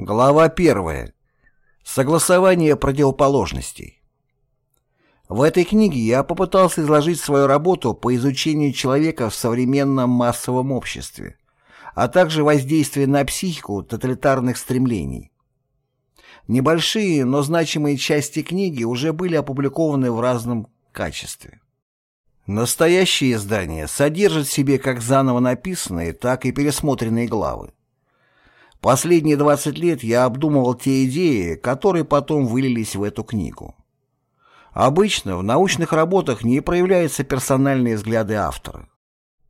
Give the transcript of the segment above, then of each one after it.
Глава 1. Согласование противоположностей. В этой книге я попытался изложить свою работу по изучению человека в современном массовом обществе, а также воздействие на психику тоталитарных стремлений. Небольшие, но значимые части книги уже были опубликованы в разном качестве. Настоящее издание содержит в себе как заново написанные, так и пересмотренные главы. Последние 20 лет я обдумывал те идеи, которые потом вылились в эту книгу. Обычно в научных работах не проявляются персональные взгляды автора.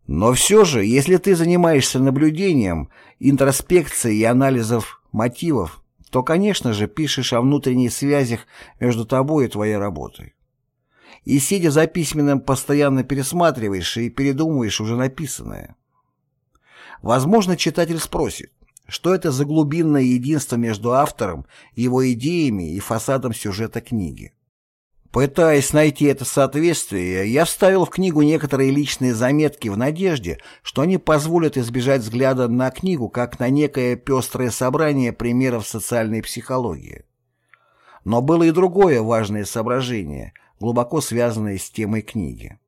Но все же, если ты занимаешься наблюдением, интроспекцией и анализов мотивов, то, конечно же, пишешь о внутренних связях между тобой и твоей работой. И, сидя за письменным, постоянно пересматриваешь и передумываешь уже написанное. Возможно, читатель спросит, что это за глубинное единство между автором, его идеями и фасадом сюжета книги. Пытаясь найти это соответствие, я вставил в книгу некоторые личные заметки в надежде, что они позволят избежать взгляда на книгу как на некое пестрое собрание примеров социальной психологии. Но было и другое важное соображение, глубоко связанное с темой книги.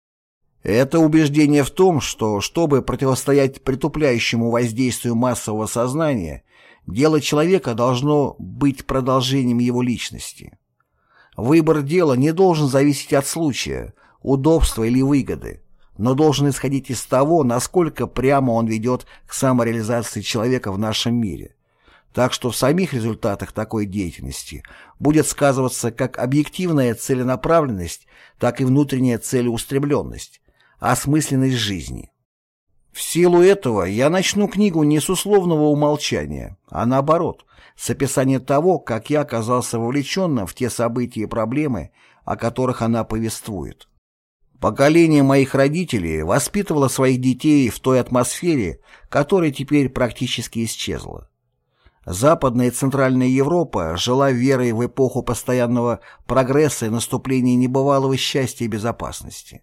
Это убеждение в том, что, чтобы противостоять притупляющему воздействию массового сознания, дело человека должно быть продолжением его личности. Выбор дела не должен зависеть от случая, удобства или выгоды, но должен исходить из того, насколько прямо он ведет к самореализации человека в нашем мире. Так что в самих результатах такой деятельности будет сказываться как объективная целенаправленность, так и внутренняя целеустремленность, осмысленность жизни. В силу этого я начну книгу не с условного умолчания, а наоборот, с описания того, как я оказался вовлеченным в те события и проблемы, о которых она повествует. Поколение моих родителей воспитывало своих детей в той атмосфере, которая теперь практически исчезла. Западная и Центральная Европа жила верой в эпоху постоянного прогресса и наступления небывалого счастья и безопасности.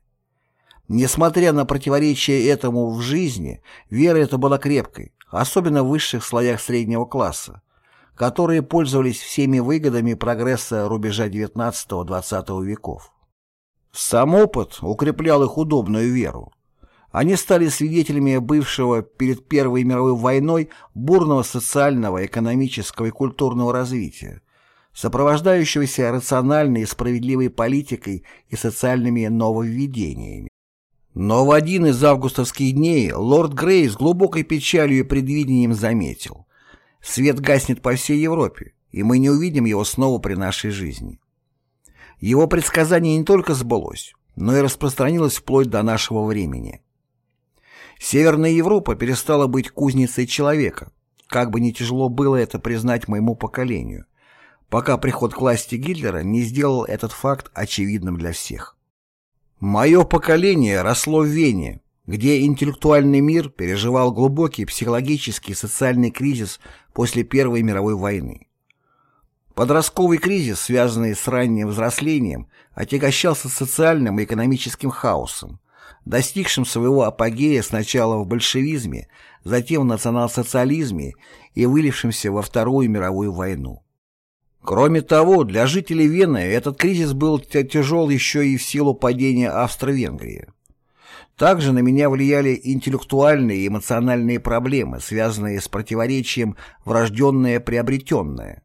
Несмотря на противоречие этому в жизни, вера эта была крепкой, особенно в высших слоях среднего класса, которые пользовались всеми выгодами прогресса рубежа XIX-XX веков. Сам опыт укреплял их удобную веру. Они стали свидетелями бывшего перед Первой мировой войной бурного социального, экономического и культурного развития, сопровождающегося рациональной и справедливой политикой и социальными нововведениями. Но в один из августовских дней лорд Грей с глубокой печалью и предвидением заметил. Свет гаснет по всей Европе, и мы не увидим его снова при нашей жизни. Его предсказание не только сбылось, но и распространилось вплоть до нашего времени. Северная Европа перестала быть кузницей человека, как бы не тяжело было это признать моему поколению, пока приход к власти Гитлера не сделал этот факт очевидным для всех. Мое поколение росло в Вене, где интеллектуальный мир переживал глубокий психологический и социальный кризис после Первой мировой войны. Подростковый кризис, связанный с ранним взрослением, отягощался социальным и экономическим хаосом, достигшим своего апогея сначала в большевизме, затем в национал-социализме и вылившимся во Вторую мировую войну. Кроме того, для жителей Вены этот кризис был тяжел еще и в силу падения Австро-Венгрии. Также на меня влияли интеллектуальные и эмоциональные проблемы, связанные с противоречием врожденное-приобретенное.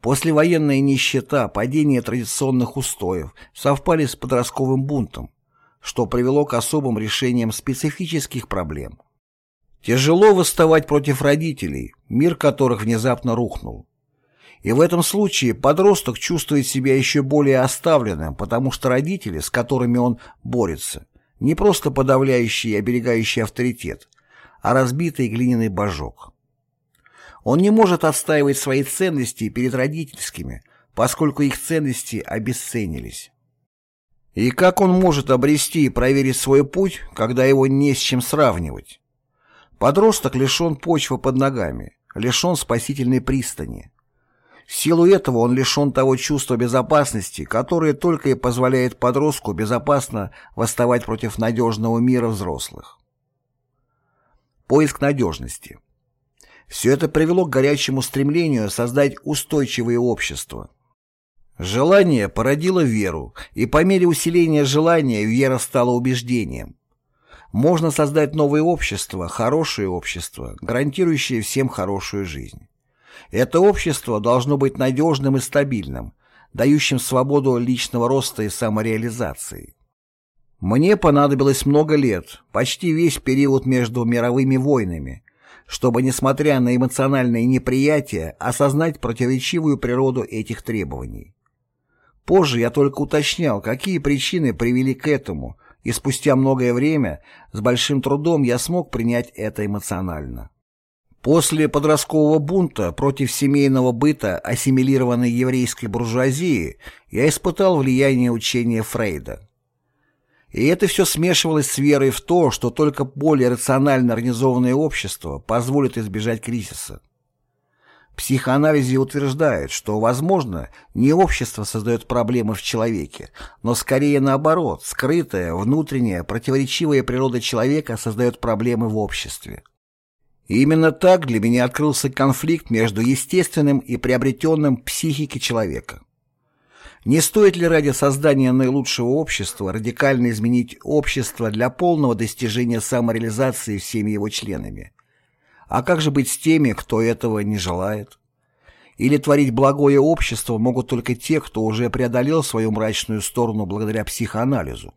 Послевоенная нищета, падение традиционных устоев совпали с подростковым бунтом, что привело к особым решениям специфических проблем. Тяжело восставать против родителей, мир которых внезапно рухнул. И в этом случае подросток чувствует себя еще более оставленным, потому что родители, с которыми он борется, не просто подавляющий и оберегающий авторитет, а разбитый глиняный божок. Он не может отстаивать свои ценности перед родительскими, поскольку их ценности обесценились. И как он может обрести и проверить свой путь, когда его не с чем сравнивать? Подросток лишен почвы под ногами, лишен спасительной пристани. В силу этого он лишен того чувства безопасности, которое только и позволяет подростку безопасно восставать против надежного мира взрослых. Поиск надежности. Все это привело к горячему стремлению создать устойчивое общество. Желание породило веру, и по мере усиления желания вера стала убеждением. Можно создать новое общество, хорошее общество, гарантирующее всем хорошую жизнь. Это общество должно быть надежным и стабильным, дающим свободу личного роста и самореализации. Мне понадобилось много лет, почти весь период между мировыми войнами, чтобы, несмотря на эмоциональное неприятие, осознать противоречивую природу этих требований. Позже я только уточнял, какие причины привели к этому, и спустя многое время с большим трудом я смог принять это эмоционально. После подросткового бунта против семейного быта ассимилированной еврейской буржуазии я испытал влияние учения Фрейда. И это все смешивалось с верой в то, что только более рационально организованное общество позволит избежать кризиса. Психоанализе утверждает, что, возможно, не общество создает проблемы в человеке, но скорее наоборот, скрытая, внутренняя, противоречивая природа человека создает проблемы в обществе. И именно так для меня открылся конфликт между естественным и приобретенным психикой человека. Не стоит ли ради создания наилучшего общества радикально изменить общество для полного достижения самореализации всеми его членами? А как же быть с теми, кто этого не желает? Или творить благое общество могут только те, кто уже преодолел свою мрачную сторону благодаря психоанализу?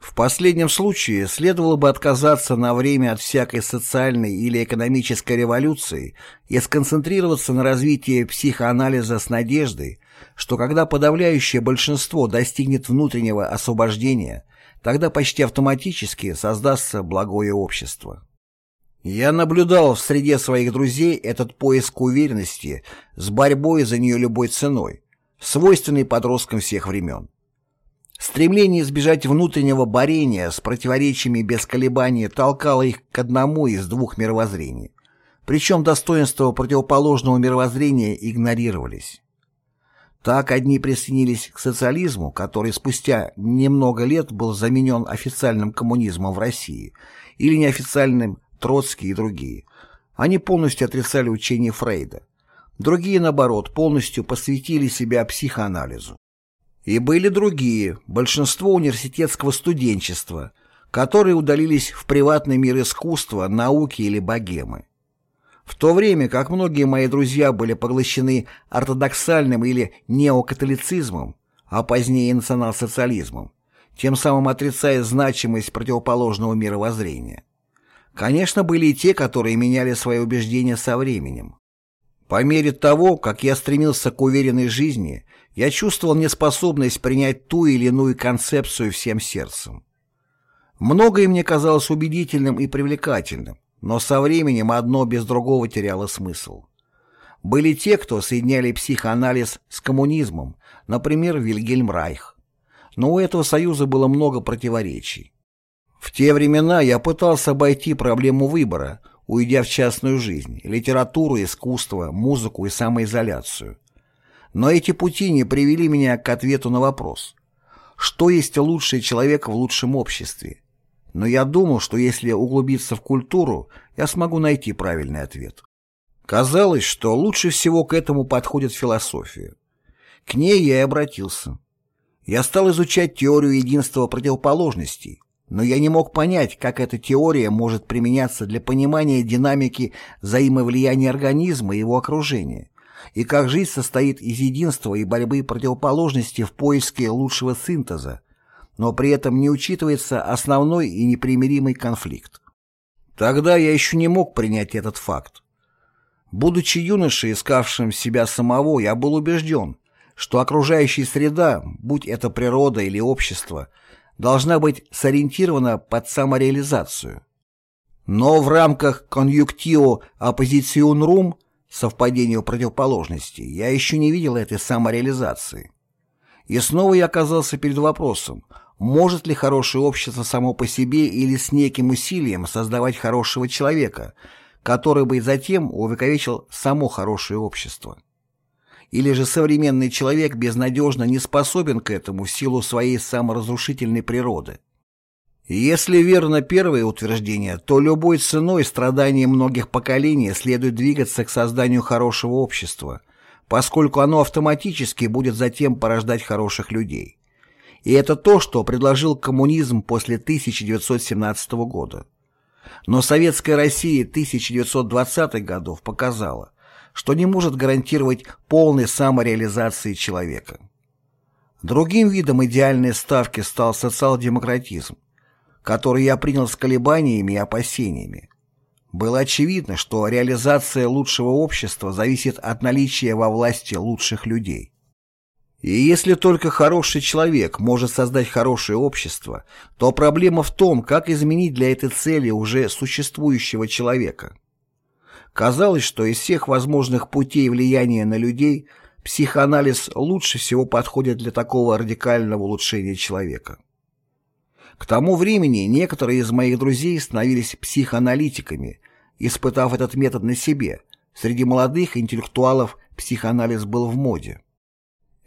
В последнем случае следовало бы отказаться на время от всякой социальной или экономической революции и сконцентрироваться на развитии психоанализа с надеждой, что когда подавляющее большинство достигнет внутреннего освобождения, тогда почти автоматически создастся благое общество. Я наблюдал в среде своих друзей этот поиск уверенности с борьбой за нее любой ценой, свойственный подросткам всех времен. Стремление избежать внутреннего борения с противоречиями без колебаний толкало их к одному из двух мировоззрений. Причем достоинства противоположного мировоззрения игнорировались. Так одни присоединились к социализму, который спустя немного лет был заменен официальным коммунизмом в России, или неофициальным Троцкий и другие. Они полностью отрицали учение Фрейда. Другие, наоборот, полностью посвятили себя психоанализу. И были другие, большинство университетского студенчества, которые удалились в приватный мир искусства, науки или богемы. В то время как многие мои друзья были поглощены ортодоксальным или неокатолицизмом, а позднее национал-социализмом, тем самым отрицая значимость противоположного мировоззрения. Конечно, были и те, которые меняли свои убеждения со временем. По мере того, как я стремился к уверенной жизни, я чувствовал неспособность принять ту или иную концепцию всем сердцем. Многое мне казалось убедительным и привлекательным, но со временем одно без другого теряло смысл. Были те, кто соединяли психоанализ с коммунизмом, например, Вильгельм Райх. Но у этого союза было много противоречий. В те времена я пытался обойти проблему выбора, уйдя в частную жизнь, литературу, искусство, музыку и самоизоляцию. Но эти пути не привели меня к ответу на вопрос, что есть лучший человек в лучшем обществе, но я думал, что если углубиться в культуру, я смогу найти правильный ответ. Казалось, что лучше всего к этому подходит философия. К ней я и обратился. Я стал изучать теорию единства противоположностей, но я не мог понять, как эта теория может применяться для понимания динамики взаимовлияния организма и его окружения, и как жизнь состоит из единства и борьбы противоположностей в поиске лучшего синтеза, но при этом не учитывается основной и непримиримый конфликт. Тогда я еще не мог принять этот факт. Будучи юношей, искавшим себя самого, я был убежден, что окружающая среда, будь это природа или общество, должна быть сориентирована под самореализацию. Но в рамках конъюнктио оппозиционрум совпадению противоположностей я еще не видел этой самореализации. И снова я оказался перед вопросом, может ли хорошее общество само по себе или с неким усилием создавать хорошего человека, который бы затем увековечил само хорошее общество? Или же современный человек безнадежно не способен к этому в силу своей саморазрушительной природы? Если верно первое утверждение, то любой ценой страдания многих поколений следует двигаться к созданию хорошего общества, поскольку оно автоматически будет затем порождать хороших людей. И это то, что предложил коммунизм после 1917 года. Но советская Россия 1920-х годов показала, что не может гарантировать полной самореализации человека. Другим видом идеальной ставки стал социал-демократизм, который я принял с колебаниями и опасениями. Было очевидно, что реализация лучшего общества зависит от наличия во власти лучших людей. И если только хороший человек может создать хорошее общество, то проблема в том, как изменить для этой цели уже существующего человека. Казалось, что из всех возможных путей влияния на людей психоанализ лучше всего подходит для такого радикального улучшения человека. К тому времени некоторые из моих друзей становились психоаналитиками, испытав этот метод на себе. Среди молодых интеллектуалов психоанализ был в моде.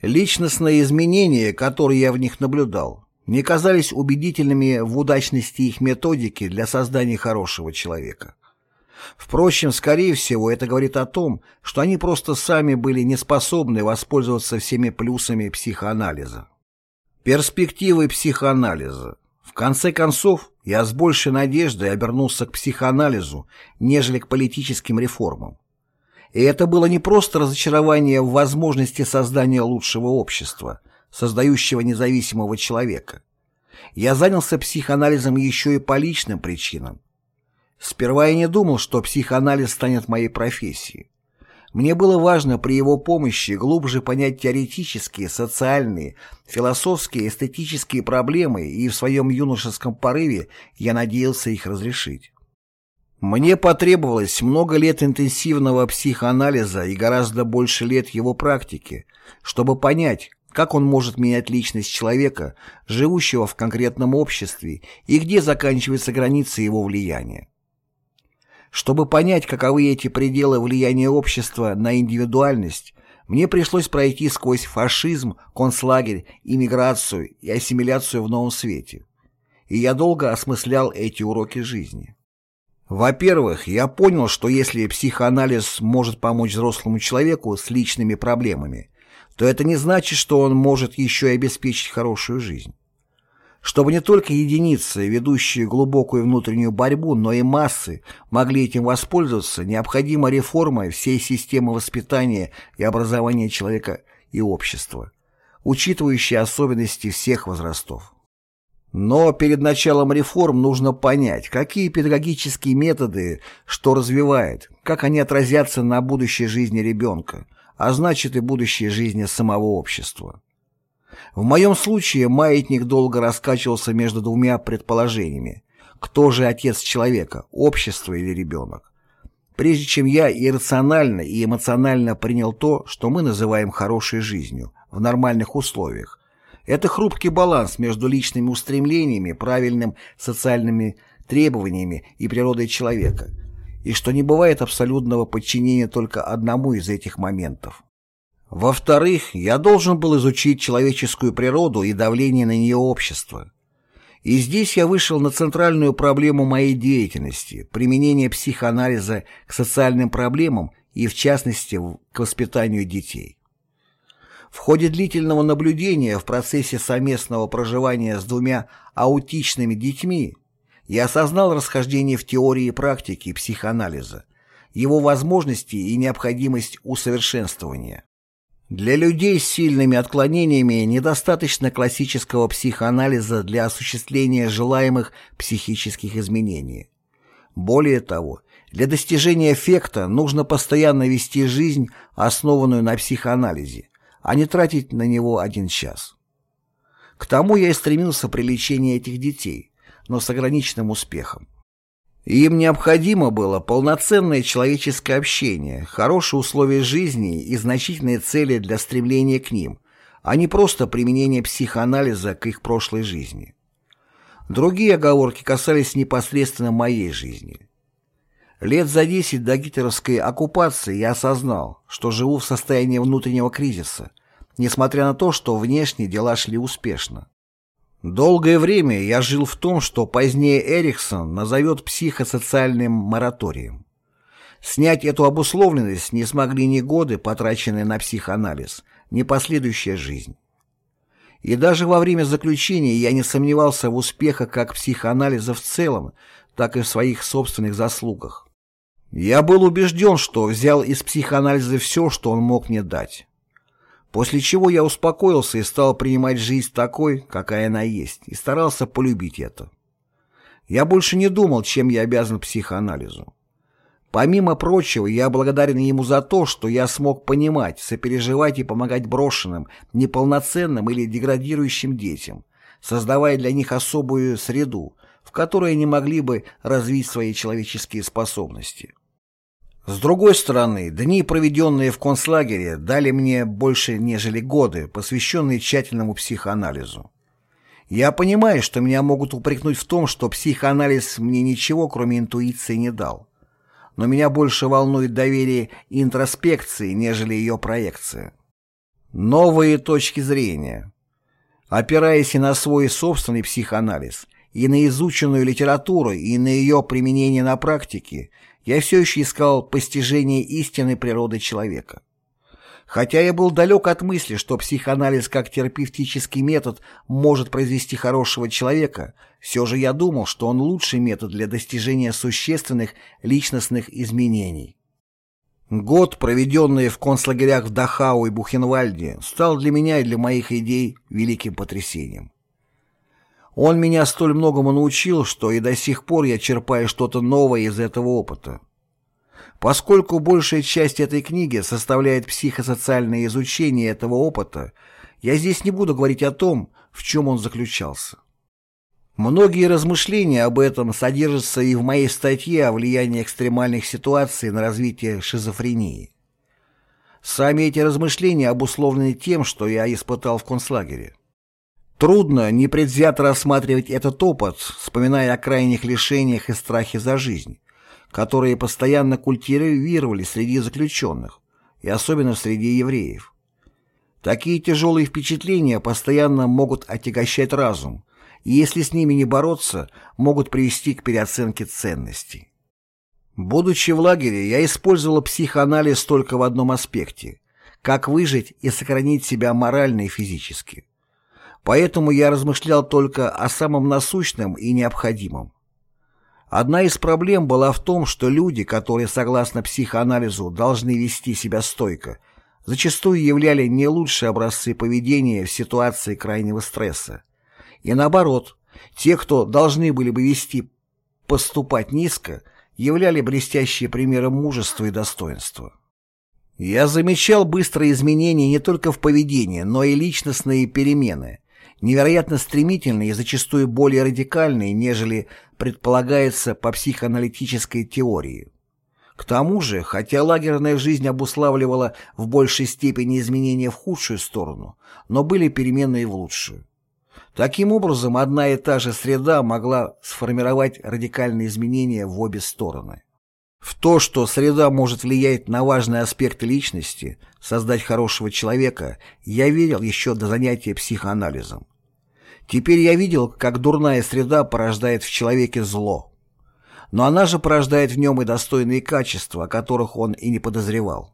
Личностные изменения, которые я в них наблюдал, не казались убедительными в удачности их методики для создания хорошего человека. Впрочем, скорее всего, это говорит о том, что они просто сами были не способны воспользоваться всеми плюсами психоанализа. Перспективы психоанализа в конце концов, я с большей надеждой обернулся к психоанализу, нежели к политическим реформам. И это было не просто разочарование в возможности создания лучшего общества, создающего независимого человека. Я занялся психоанализом еще и по личным причинам. Сперва я не думал, что психоанализ станет моей профессией. Мне было важно при его помощи глубже понять теоретические, социальные, философские, эстетические проблемы, и в своем юношеском порыве я надеялся их разрешить. Мне потребовалось много лет интенсивного психоанализа и гораздо больше лет его практики, чтобы понять, как он может менять личность человека, живущего в конкретном обществе, и где заканчиваются границы его влияния. Чтобы понять, каковы эти пределы влияния общества на индивидуальность, мне пришлось пройти сквозь фашизм, концлагерь, иммиграцию и ассимиляцию в новом свете. И я долго осмыслял эти уроки жизни. Во-первых, я понял, что если психоанализ может помочь взрослому человеку с личными проблемами, то это не значит, что он может еще и обеспечить хорошую жизнь. Чтобы не только единицы, ведущие глубокую внутреннюю борьбу, но и массы могли этим воспользоваться, необходима реформа всей системы воспитания и образования человека и общества, учитывающая особенности всех возрастов. Но перед началом реформ нужно понять, какие педагогические методы что развивает, как они отразятся на будущей жизни ребенка, а значит и будущей жизни самого общества. В моем случае маятник долго раскачивался между двумя предположениями. Кто же отец человека, общество или ребенок? Прежде чем я иррационально и эмоционально принял то, что мы называем хорошей жизнью, в нормальных условиях, это хрупкий баланс между личными устремлениями, правильным социальными требованиями и природой человека, и что не бывает абсолютного подчинения только одному из этих моментов. Во-вторых, я должен был изучить человеческую природу и давление на нее общества. И здесь я вышел на центральную проблему моей деятельности – применение психоанализа к социальным проблемам и, в частности, к воспитанию детей. В ходе длительного наблюдения в процессе совместного проживания с двумя аутичными детьми я осознал расхождение в теории и практике психоанализа, его возможности и необходимость усовершенствования. Для людей с сильными отклонениями недостаточно классического психоанализа для осуществления желаемых психических изменений. Более того, для достижения эффекта нужно постоянно вести жизнь, основанную на психоанализе, а не тратить на него один час. К тому я и стремился при лечении этих детей, но с ограниченным успехом. Им необходимо было полноценное человеческое общение, хорошие условия жизни и значительные цели для стремления к ним, а не просто применение психоанализа к их прошлой жизни. Другие оговорки касались непосредственно моей жизни. Лет за десять до гитлеровской оккупации я осознал, что живу в состоянии внутреннего кризиса, несмотря на то, что внешне дела шли успешно. Долгое время я жил в том, что позднее Эриксон назовет психосоциальным мораторием. Снять эту обусловленность не смогли ни годы, потраченные на психоанализ, ни последующая жизнь. И даже во время заключения я не сомневался в успехах как психоанализа в целом, так и в своих собственных заслугах. Я был убежден, что взял из психоанализа все, что он мог мне дать. После чего я успокоился и стал принимать жизнь такой, какая она есть, и старался полюбить это. Я больше не думал, чем я обязан психоанализу. Помимо прочего, я благодарен ему за то, что я смог понимать, сопереживать и помогать брошенным, неполноценным или деградирующим детям, создавая для них особую среду, в которой они могли бы развить свои человеческие способности. С другой стороны, дни, проведенные в концлагере, дали мне больше, нежели годы, посвященные тщательному психоанализу. Я понимаю, что меня могут упрекнуть в том, что психоанализ мне ничего, кроме интуиции, не дал. Но меня больше волнует доверие интроспекции, нежели ее проекция. Новые точки зрения. Опираясь и на свой собственный психоанализ, и на изученную литературу, и на ее применение на практике, я все еще искал постижение истинной природы человека. Хотя я был далек от мысли, что психоанализ как терапевтический метод может произвести хорошего человека, все же я думал, что он лучший метод для достижения существенных личностных изменений. Год, проведенный в концлагерях в Дахау и Бухенвальде, стал для меня и для моих идей великим потрясением. Он меня столь многому научил, что и до сих пор я черпаю что-то новое из этого опыта. Поскольку большая часть этой книги составляет психосоциальное изучение этого опыта, я здесь не буду говорить о том, в чем он заключался. Многие размышления об этом содержатся и в моей статье о влиянии экстремальных ситуаций на развитие шизофрении. Сами эти размышления обусловлены тем, что я испытал в концлагере. Трудно непредвзято рассматривать этот опыт, вспоминая о крайних лишениях и страхе за жизнь, которые постоянно культивировали среди заключенных, и особенно среди евреев. Такие тяжелые впечатления постоянно могут отягощать разум, и если с ними не бороться, могут привести к переоценке ценностей. Будучи в лагере, я использовала психоанализ только в одном аспекте – как выжить и сохранить себя морально и физически. Поэтому я размышлял только о самом насущном и необходимом. Одна из проблем была в том, что люди, которые, согласно психоанализу, должны вести себя стойко, зачастую являли не лучшие образцы поведения в ситуации крайнего стресса. И наоборот, те, кто должны были бы вести поступать низко, являли блестящие примеры мужества и достоинства. Я замечал быстрые изменения не только в поведении, но и личностные перемены, невероятно стремительные и зачастую более радикальные, нежели предполагается по психоаналитической теории. К тому же, хотя лагерная жизнь обуславливала в большей степени изменения в худшую сторону, но были перемены и в лучшую. Таким образом, одна и та же среда могла сформировать радикальные изменения в обе стороны. В то, что среда может влиять на важные аспекты личности, создать хорошего человека, я верил еще до занятия психоанализом. Теперь я видел, как дурная среда порождает в человеке зло. Но она же порождает в нем и достойные качества, о которых он и не подозревал.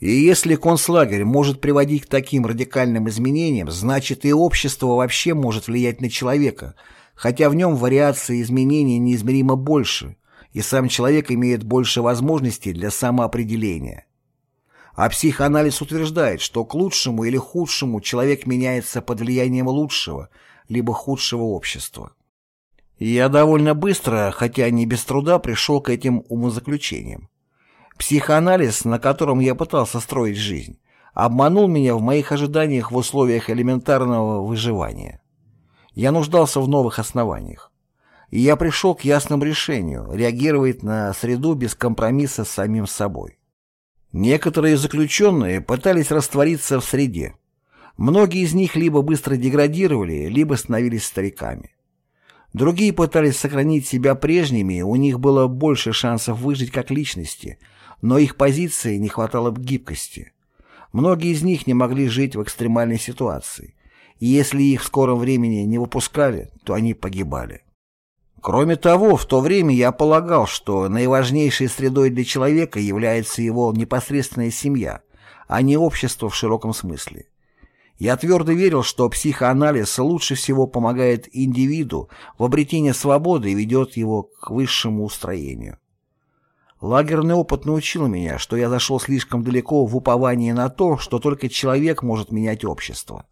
И если концлагерь может приводить к таким радикальным изменениям, значит и общество вообще может влиять на человека, хотя в нем вариации изменений неизмеримо больше, и сам человек имеет больше возможностей для самоопределения. А психоанализ утверждает, что к лучшему или худшему человек меняется под влиянием лучшего, либо худшего общества. Я довольно быстро, хотя не без труда, пришел к этим умозаключениям. Психоанализ, на котором я пытался строить жизнь, обманул меня в моих ожиданиях в условиях элементарного выживания. Я нуждался в новых основаниях. И я пришел к ясному решению реагировать на среду без компромисса с самим собой. Некоторые заключенные пытались раствориться в среде. Многие из них либо быстро деградировали, либо становились стариками. Другие пытались сохранить себя прежними, у них было больше шансов выжить как личности, но их позиции не хватало гибкости. Многие из них не могли жить в экстремальной ситуации. и если их в скором времени не выпускали, то они погибали. Кроме того, в то время я полагал, что наиважнейшей средой для человека является его непосредственная семья, а не общество в широком смысле. Я твердо верил, что психоанализ лучше всего помогает индивиду в обретении свободы и ведет его к высшему устроению. Лагерный опыт научил меня, что я зашел слишком далеко в уповании на то, что только человек может менять общество.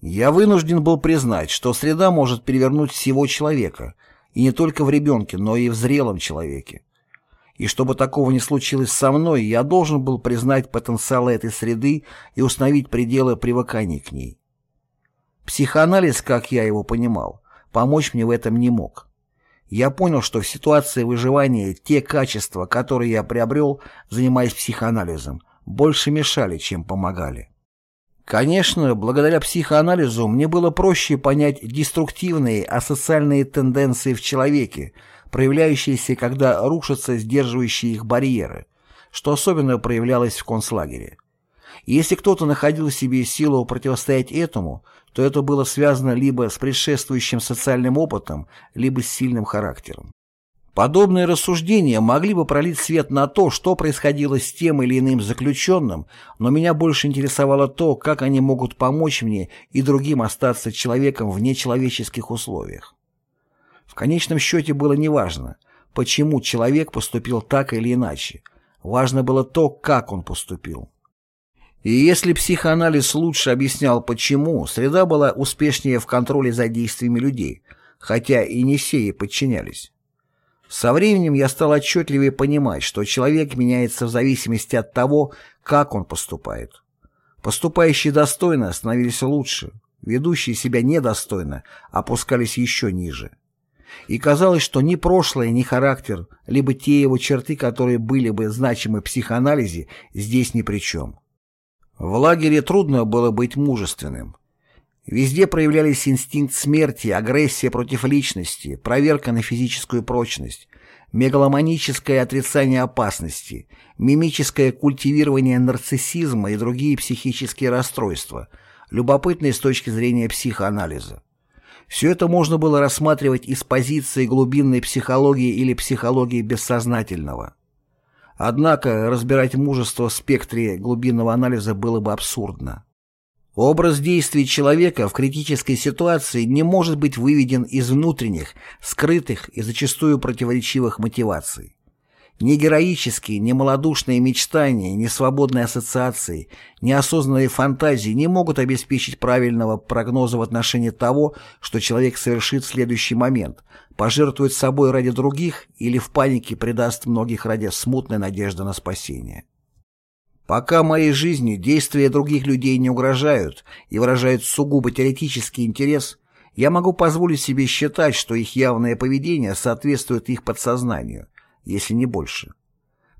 Я вынужден был признать, что среда может перевернуть всего человека, и не только в ребенке, но и в зрелом человеке. И чтобы такого не случилось со мной, я должен был признать потенциал этой среды и установить пределы привыкания к ней. Психоанализ, как я его понимал, помочь мне в этом не мог. Я понял, что в ситуации выживания те качества, которые я приобрел, занимаясь психоанализом, больше мешали, чем помогали. Конечно, благодаря психоанализу мне было проще понять деструктивные асоциальные тенденции в человеке, проявляющиеся, когда рушатся сдерживающие их барьеры, что особенно проявлялось в концлагере. Если кто-то находил в себе силу противостоять этому, то это было связано либо с предшествующим социальным опытом, либо с сильным характером. Подобные рассуждения могли бы пролить свет на то, что происходило с тем или иным заключенным, но меня больше интересовало то, как они могут помочь мне и другим остаться человеком в нечеловеческих условиях. В конечном счете было неважно, почему человек поступил так или иначе. Важно было то, как он поступил. И если психоанализ лучше объяснял почему, среда была успешнее в контроле за действиями людей, хотя и не все ей подчинялись. Со временем я стал отчетливее понимать, что человек меняется в зависимости от того, как он поступает. Поступающие достойно становились лучше, ведущие себя недостойно опускались еще ниже. И казалось, что ни прошлое, ни характер, либо те его черты, которые были бы значимы в психоанализе, здесь ни при чем. В лагере трудно было быть мужественным. Везде проявлялись инстинкт смерти, агрессия против личности, проверка на физическую прочность, мегаломаническое отрицание опасности, мимическое культивирование нарциссизма и другие психические расстройства, любопытные с точки зрения психоанализа. Все это можно было рассматривать из позиции глубинной психологии или психологии бессознательного. Однако разбирать мужество в спектре глубинного анализа было бы абсурдно. Образ действий человека в критической ситуации не может быть выведен из внутренних, скрытых и зачастую противоречивых мотиваций. Ни героические, ни малодушные мечтания, ни свободные ассоциации, ни осознанные фантазии не могут обеспечить правильного прогноза в отношении того, что человек совершит в следующий момент, пожертвует собой ради других или в панике предаст многих ради смутной надежды на спасение. Пока моей жизни действия других людей не угрожают и выражают сугубо теоретический интерес, я могу позволить себе считать, что их явное поведение соответствует их подсознанию – если не больше.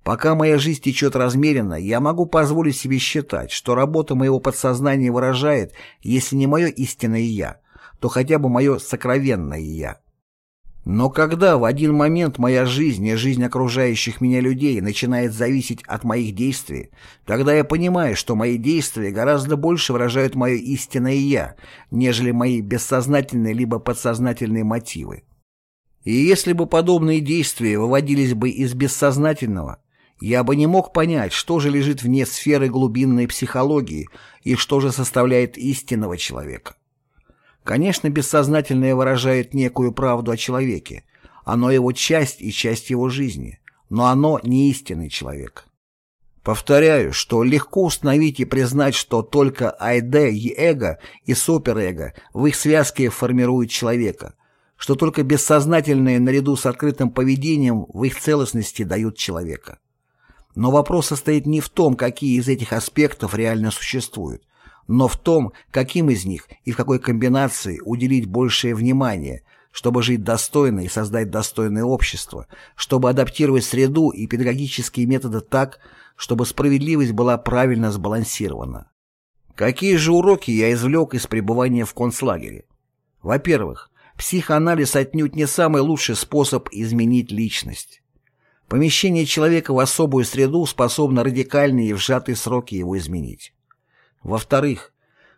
Пока моя жизнь течет размеренно, я могу позволить себе считать, что работа моего подсознания выражает, если не мое истинное «я», то хотя бы мое сокровенное «я». Но когда в один момент моя жизнь и жизнь окружающих меня людей начинает зависеть от моих действий, тогда я понимаю, что мои действия гораздо больше выражают мое истинное «я», нежели мои бессознательные либо подсознательные мотивы. И если бы подобные действия выводились бы из бессознательного, я бы не мог понять, что же лежит вне сферы глубинной психологии и что же составляет истинного человека. Конечно, бессознательное выражает некую правду о человеке, оно его часть и часть его жизни, но оно не истинный человек. Повторяю, что легко установить и признать, что только АйД и эго и суперэго в их связке формируют человека – что только бессознательные наряду с открытым поведением в их целостности дают человека. Но вопрос состоит не в том, какие из этих аспектов реально существуют, но в том, каким из них и в какой комбинации уделить большее внимание, чтобы жить достойно и создать достойное общество, чтобы адаптировать среду и педагогические методы так, чтобы справедливость была правильно сбалансирована. Какие же уроки я извлек из пребывания в концлагере? Во-первых, Психоанализ отнюдь не самый лучший способ изменить личность. Помещение человека в особую среду способно радикальные и в сжатые сроки его изменить. Во-вторых,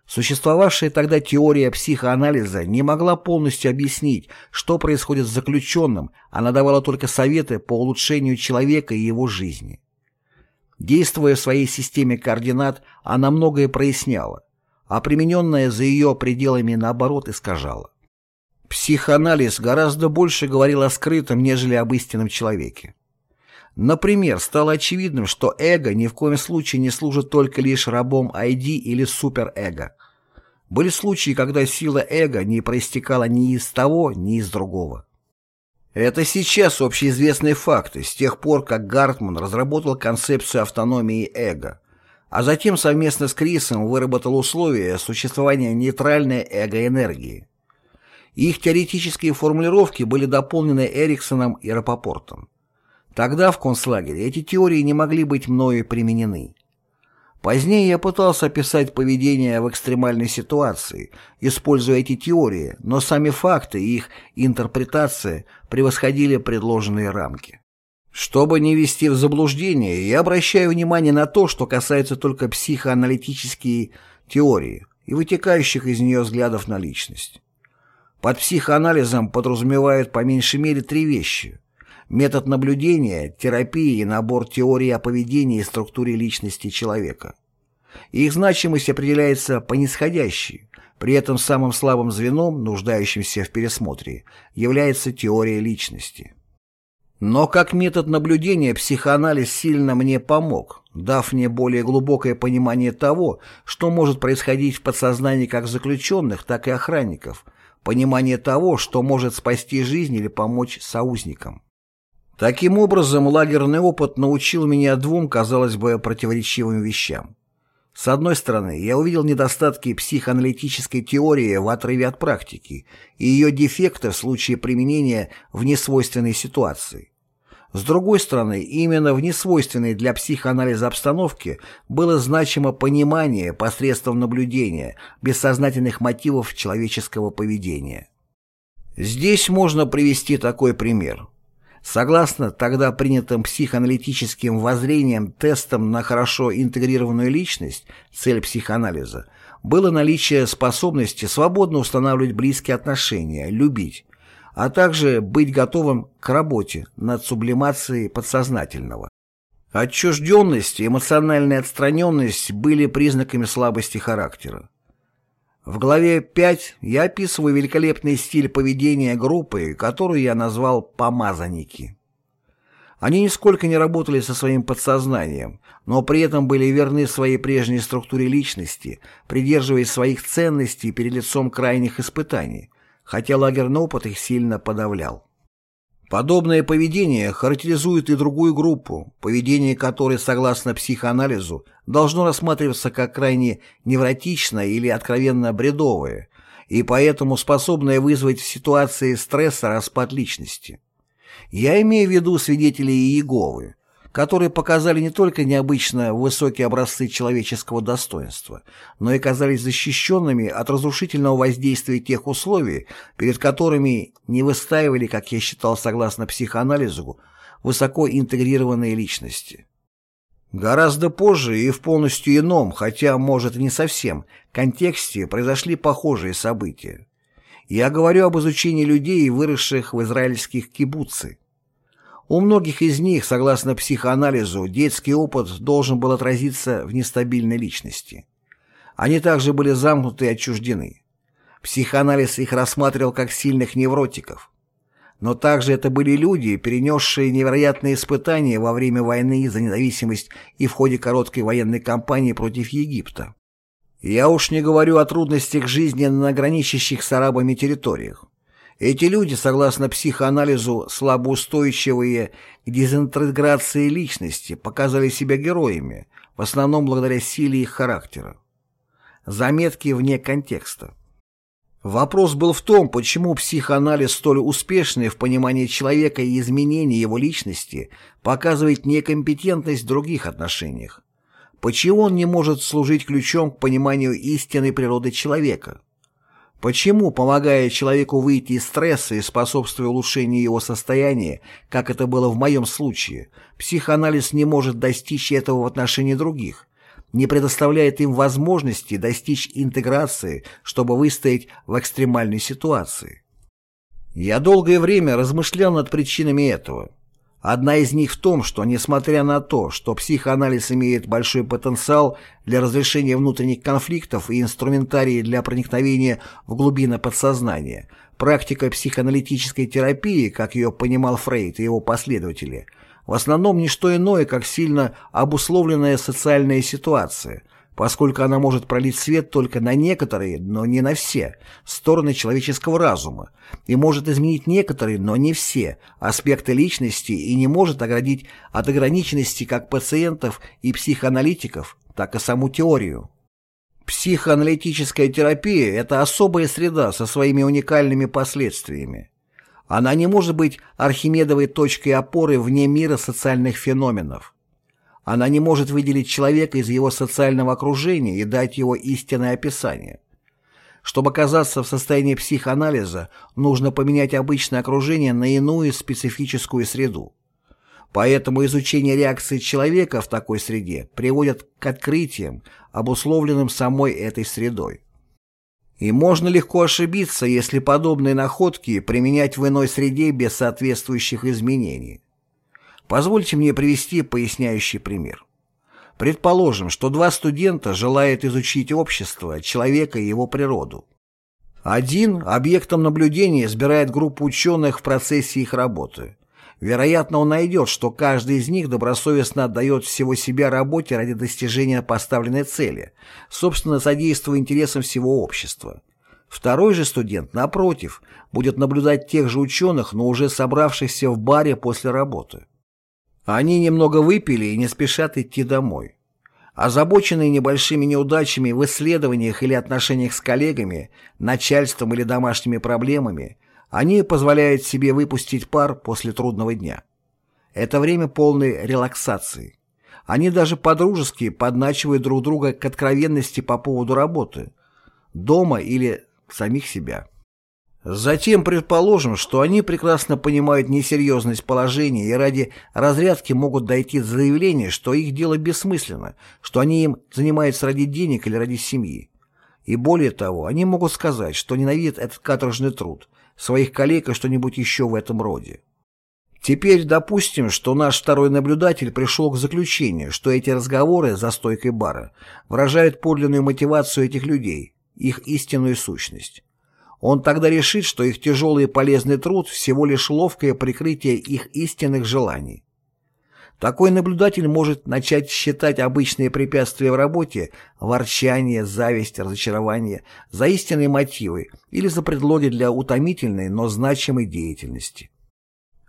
Существовавшая тогда теория психоанализа не могла полностью объяснить, что происходит с заключенным, она давала только советы по улучшению человека и его жизни. Действуя в своей системе координат, она многое проясняла, а примененное за ее пределами наоборот искажала. Психоанализ гораздо больше говорил о скрытом, нежели об истинном человеке. Например, стало очевидным, что эго ни в коем случае не служит только лишь рабом ID или суперэго. Были случаи, когда сила эго не проистекала ни из того, ни из другого. Это сейчас общеизвестные факты, с тех пор, как Гартман разработал концепцию автономии эго, а затем совместно с Крисом выработал условия существования нейтральной эго-энергии. Их теоретические формулировки были дополнены Эриксоном и Рапопортом. Тогда в концлагере эти теории не могли быть мною применены. Позднее я пытался описать поведение в экстремальной ситуации, используя эти теории, но сами факты и их интерпретация превосходили предложенные рамки. Чтобы не ввести в заблуждение, я обращаю внимание на то, что касается только психоаналитические теории и вытекающих из нее взглядов на личность. Под психоанализом подразумевают по меньшей мере три вещи – метод наблюдения, терапии и набор теорий о поведении и структуре личности человека. Их значимость определяется по нисходящей, при этом самым слабым звеном, нуждающимся в пересмотре, является теория личности. Но как метод наблюдения психоанализ сильно мне помог, дав мне более глубокое понимание того, что может происходить в подсознании как заключенных, так и охранников, понимание того, что может спасти жизнь или помочь союзникам. Таким образом, лагерный опыт научил меня двум, казалось бы, противоречивым вещам. С одной стороны, я увидел недостатки психоаналитической теории в отрыве от практики и ее дефекты в случае применения в несвойственной ситуации. С другой стороны, именно в несвойственной для психоанализа обстановке было значимо понимание посредством наблюдения бессознательных мотивов человеческого поведения. Здесь можно привести такой пример – Согласно тогда принятым психоаналитическим воззрениям, тестом на хорошо интегрированную личность, цель психоанализа, было наличие способности свободно устанавливать близкие отношения, любить, а также быть готовым к работе над сублимацией подсознательного. Отчужденность и эмоциональная отстраненность были признаками слабости характера. В главе 5 я описываю великолепный стиль поведения группы, которую я назвал «помазанники». Они нисколько не работали со своим подсознанием, но при этом были верны своей прежней структуре личности, придерживаясь своих ценностей перед лицом крайних испытаний, хотя лагерный опыт их сильно подавлял. Подобное поведение характеризует и другую группу, поведение которой, согласно психоанализу, должно рассматриваться как крайне невротичное или откровенно бредовое, и поэтому способное вызвать в ситуации стресса распад личности. Я имею в виду свидетелей Иеговы, которые показали не только необычно высокие образцы человеческого достоинства, но и казались защищенными от разрушительного воздействия тех условий, перед которыми не выстаивали, как я считал согласно психоанализу, высоко интегрированные личности. Гораздо позже и в полностью ином, хотя, может, не совсем, контексте произошли похожие события. Я говорю об изучении людей, выросших в израильских кибуцы. У многих из них, согласно психоанализу, детский опыт должен был отразиться в нестабильной личности. Они также были замкнуты и отчуждены. Психоанализ их рассматривал как сильных невротиков. Но также это были люди, перенесшие невероятные испытания во время войны за независимость и в ходе короткой военной кампании против Египта. Я уж не говорю о трудностях жизни на граничащих с арабами территориях. Эти люди, согласно психоанализу, слабоустойчивые к дезинтеграции личности, показали себя героями, в основном благодаря силе их характера. Заметки вне контекста. Вопрос был в том, почему психоанализ столь успешный в понимании человека и изменении его личности показывает некомпетентность в других отношениях. Почему он не может служить ключом к пониманию истинной природы человека? Почему, помогая человеку выйти из стресса и способствуя улучшению его состояния, как это было в моем случае, психоанализ не может достичь этого в отношении других, не предоставляет им возможности достичь интеграции, чтобы выстоять в экстремальной ситуации. Я долгое время размышлял над причинами этого. Одна из них в том, что, несмотря на то, что психоанализ имеет большой потенциал для разрешения внутренних конфликтов и инструментарий для проникновения в глубины подсознания, практика психоаналитической терапии, как ее понимал Фрейд и его последователи, в основном не что иное, как сильно обусловленная социальная ситуация – поскольку она может пролить свет только на некоторые, но не на все, стороны человеческого разума, и может изменить некоторые, но не все, аспекты личности и не может оградить от ограниченности как пациентов и психоаналитиков, так и саму теорию. Психоаналитическая терапия – это особая среда со своими уникальными последствиями. Она не может быть архимедовой точкой опоры вне мира социальных феноменов. Она не может выделить человека из его социального окружения и дать его истинное описание. Чтобы оказаться в состоянии психоанализа, нужно поменять обычное окружение на иную специфическую среду. Поэтому изучение реакции человека в такой среде приводит к открытиям, обусловленным самой этой средой. И можно легко ошибиться, если подобные находки применять в иной среде без соответствующих изменений. Позвольте мне привести поясняющий пример. Предположим, что два студента желают изучить общество, человека и его природу. Один объектом наблюдения избирает группу ученых в процессе их работы. Вероятно, он найдет, что каждый из них добросовестно отдает всего себя работе ради достижения поставленной цели, собственно, содействуя интересам всего общества. Второй же студент, напротив, будет наблюдать тех же ученых, но уже собравшихся в баре после работы. Они немного выпили и не спешат идти домой. Озабоченные небольшими неудачами в исследованиях или отношениях с коллегами, начальством или домашними проблемами, они позволяют себе выпустить пар после трудного дня. Это время полной релаксации. Они даже подружески подначивают друг друга к откровенности по поводу работы, дома или самих себя. Затем предположим, что они прекрасно понимают несерьезность положения и ради разрядки могут дойти до заявления, что их дело бессмысленно, что они им занимаются ради денег или ради семьи. И более того, они могут сказать, что ненавидят этот каторжный труд, своих коллег и что-нибудь еще в этом роде. Теперь допустим, что наш второй наблюдатель пришел к заключению, что эти разговоры за стойкой бара выражают подлинную мотивацию этих людей, их истинную сущность. Он тогда решит, что их тяжелый и полезный труд всего лишь ловкое прикрытие их истинных желаний. Такой наблюдатель может начать считать обычные препятствия в работе – ворчание, зависть, разочарование – за истинные мотивы или за предлоги для утомительной, но значимой деятельности.